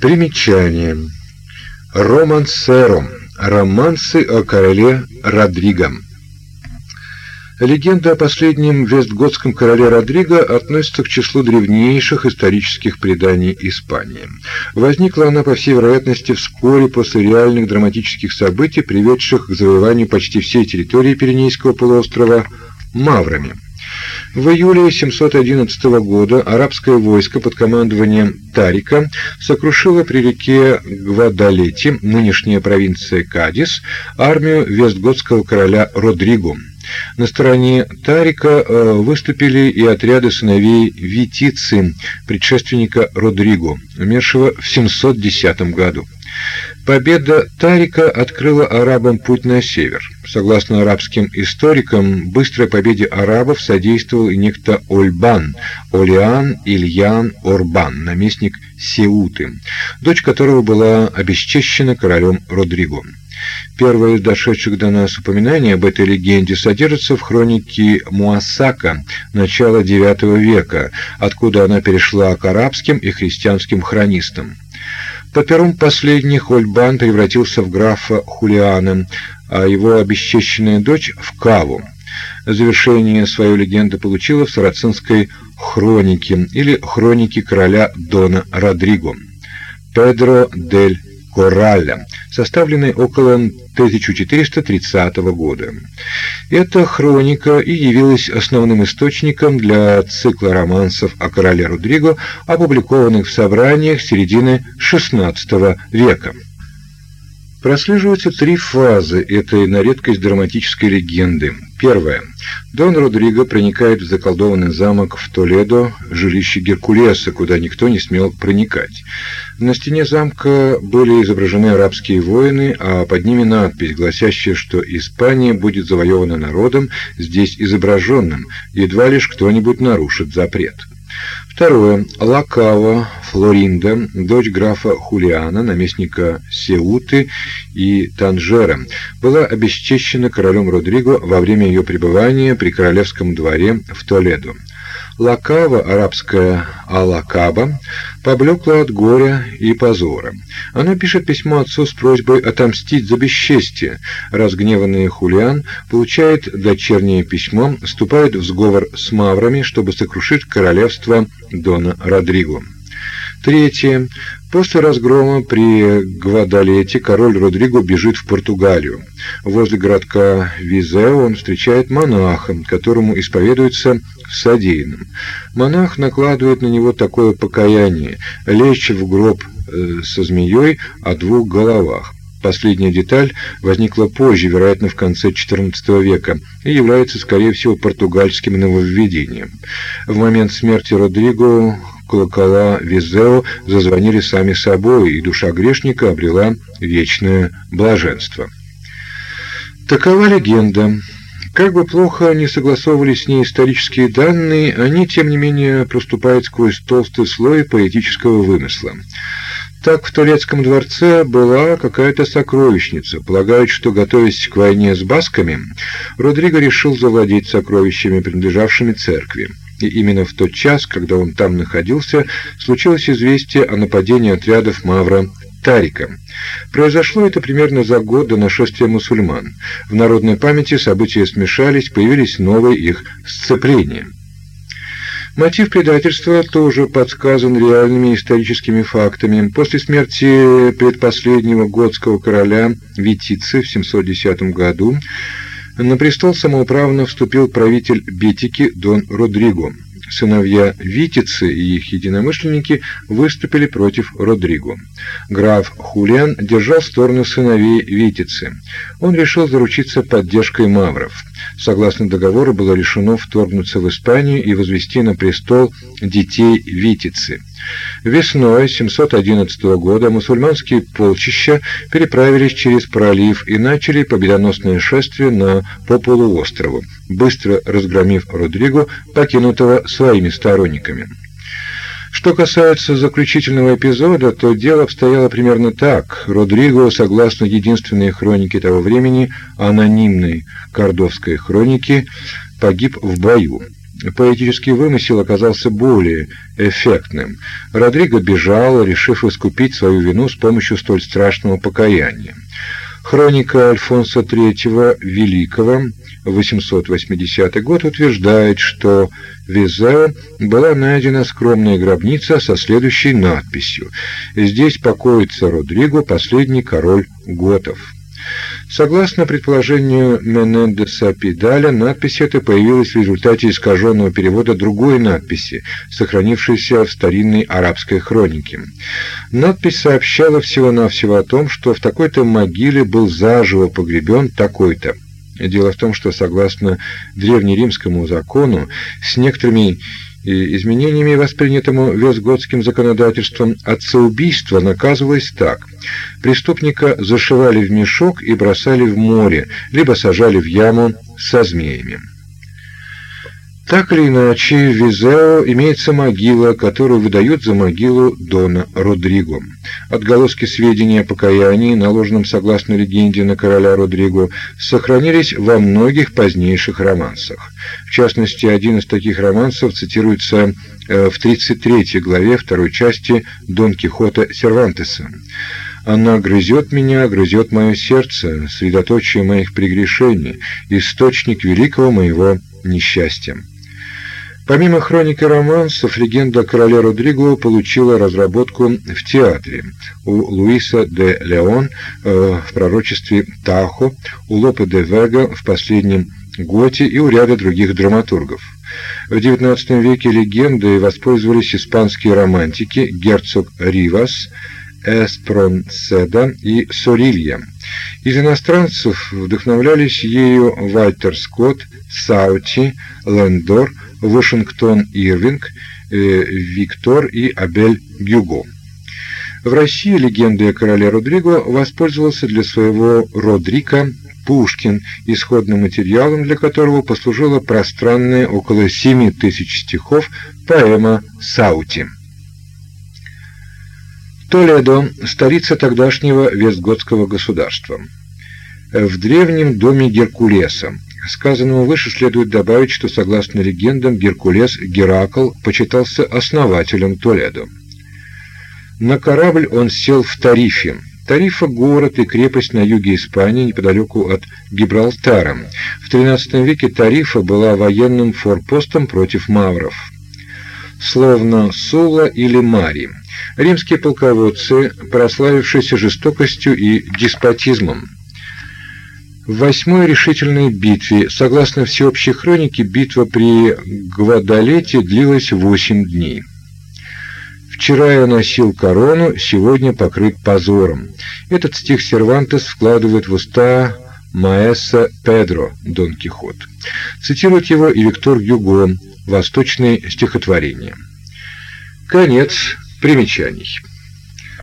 Примечание. Романсеро. Романсы о короле Родриго. Легенда о последнем вестготском короле Родриго относится к числу древнейших исторических преданий Испании. Возникла она, по всей вероятности, вскоре после реальных драматических событий, приведших к завоеванию почти всей территории Пиренейского полуострова маврами. В июле 711 года арабское войско под командованием Тарика сокрушило при реке Гвадалете, нынешняя провинция Кадис, армию вестготского короля Родриго. На стороне Тарика э, выступили и отряды сыновей Витицы, предшественника Родриго, умершего в 710 году. Победа Тарика открыла арабам путь на север. Согласно арабским историкам, быстрой победе арабов содействовал и некто Ольбан, Олиан Ильян Орбан, наместник Сеуты, дочь которого была обесчещена королем Родриго. Первое из дошедших до нас упоминаний об этой легенде содержится в хронике Муасака начала IX века, откуда она перешла к арабским и христианским хронистам. По пером последних Ольбан превратился в графа Хулиана, а его обесчещенная дочь в Каву. Завершение свою легенду получила в сарацинской хронике или хронике короля Дона Родриго. Педро дель Коралля, составленной около 1430 года. Эта хроника и явилась основным источником для цикла романсов о короле Родриго, опубликованных в собраниях середины XVI века. Прослеживаются три фазы этой на редкость драматической легенды. Первая. Дон Родриго проникает в заколдованный замок в Толедо, жилище Геркулеса, куда никто не смел проникать. На стене замка были изображены арабские воины, а под ними надпись, гласящая, что Испания будет завоевана народом, здесь изображенным, едва лишь кто-нибудь нарушит запрет. Второе. Лакава Флоринда, дочь графа Хулиана, наместника Сеуты и Танжера, была обесчещена королем Родриго во время ее пребывания при королевском дворе в Толедо. Лакава, арабская Алакаба, поблекла от горя и позора. Она пишет письмо отцу с просьбой отомстить за бесчестие. Разгневанный Хулиан получает дочернее письмо, вступает в сговор с маврами, чтобы сокрушить королевство Дона Родриго. Третье. После разгрома при Гвадалете король Родриго бежит в Португалию. Возле городка Визео он встречает монаха, которому исповедуется в. Монах накладывает на него такое покаяние – лечь в гроб э, со змеей о двух головах. Последняя деталь возникла позже, вероятно, в конце XIV века, и является, скорее всего, португальским нововведением. В момент смерти Родриго колокола Визео зазвонили сами собой, и душа грешника обрела вечное блаженство. Такова легенда. Как бы плохо не согласовывались с ней исторические данные, они, тем не менее, проступают сквозь толстый слой поэтического вымысла. Так в Турецком дворце была какая-то сокровищница. Полагают, что, готовясь к войне с басками, Родриго решил завладеть сокровищами, принадлежавшими церкви. И именно в тот час, когда он там находился, случилось известие о нападении отрядов Мавра Тарика. Произошло это примерно за год до нашествия мусульман. В народной памяти события смешались, появились новые их сцепления. Мотив предательства тоже подсказан реальными историческими фактами. После смерти предпоследнего готского короля Витицы в 710 году на престол самоуправно вступил правитель Бетики Дон Родриго. Сыновья Витицы и их единомышленники выступили против Родриго. Граф Хулиан держал сторону сыновей Витицы. Он решил заручиться поддержкой мавров. Согласно договору было решено вторгнуться в Испанию и возвести на престол детей Витицы. Весной 711 года мусульманские полчища переправились через пролив и начали победоносное шествие на по полуострову, быстро разгромив Родриго, покинутого своими сторонниками. Что касается заключительного эпизода, то дело обстояло примерно так. Родриго, согласно единственной хронике того времени, анонимной кордовской хронике, погиб в бою. поэтический вымысел оказался более эффектным. Родриго бежал, решив искупить свою вину с помощью столь страшного покаяния. Хроника Альфонса III Великого 880 год утверждает, что в Визео была найдена скромная гробница со следующей надписью: "Здесь покоится Родриго, последний король готов". Согласно предположению Менендеса Пидаля, надпись эта появилась в результате искаженного перевода другой надписи, сохранившейся в старинной арабской хронике. Надпись сообщала всего-навсего о том, что в такой-то могиле был заживо погребен такой-то. Дело в том, что согласно древнеримскому закону с некоторыми и изменениями, воспринятому вестготским законодательством, отцеубийство наказывалось так. Преступника зашивали в мешок и бросали в море, либо сажали в яму со змеями. Так или иначе, в Визео имеется могила, которую выдают за могилу Дона Родриго. Отголоски сведений о покаянии, наложенном согласно легенде на короля Родриго, сохранились во многих позднейших романсах. В частности, один из таких романсов цитируется э, в 33 главе второй части Дон Кихота Сервантеса. Она грызет меня, грызет мое сердце, средоточие моих прегрешений, источник великого моего несчастья. Помимо хроники романсов, легенда о короле Родриго получила разработку в театре. У Луиса де Леон э, в пророчестве Тахо, у Лопе де Вега в последнем Готе и у ряда других драматургов. В XIX веке легендой воспользовались испанские романтики герцог Ривас, Эспронседа и Сорилья. Из иностранцев вдохновлялись ею Вальтер Скотт, Саути, Лендор, Вашингтон Ирвинг, э, Виктор и Абель Гюго. В России легендой о короле Родриго воспользовался для своего Родрика Пушкин, исходным материалом для которого послужила пространная около 7 тысяч стихов поэма «Саути». Толедо – столица тогдашнего Вестготского государства. В древнем доме Геркулеса сказанному выше следует добавить, что согласно легендам Геркулес Геракл почитался основателем Толедо. На корабль он сел в Тарифе. Тарифа город и крепость на юге Испании, неподалеку от Гибралтара. В XIII веке Тарифа была военным форпостом против мавров. Словно Сула или Мари. Римские полководцы, прославившиеся жестокостью и деспотизмом. В восьмой решительной битве, согласно всеобщей хронике, битва при Гвадалете длилась восемь дней. Вчера я носил корону, сегодня покрыт позором. Этот стих Сервантес вкладывает в уста Маэса Педро Дон Кихот. Цитирует его и Виктор Гюго, Восточные стихотворения. Конец примечаний.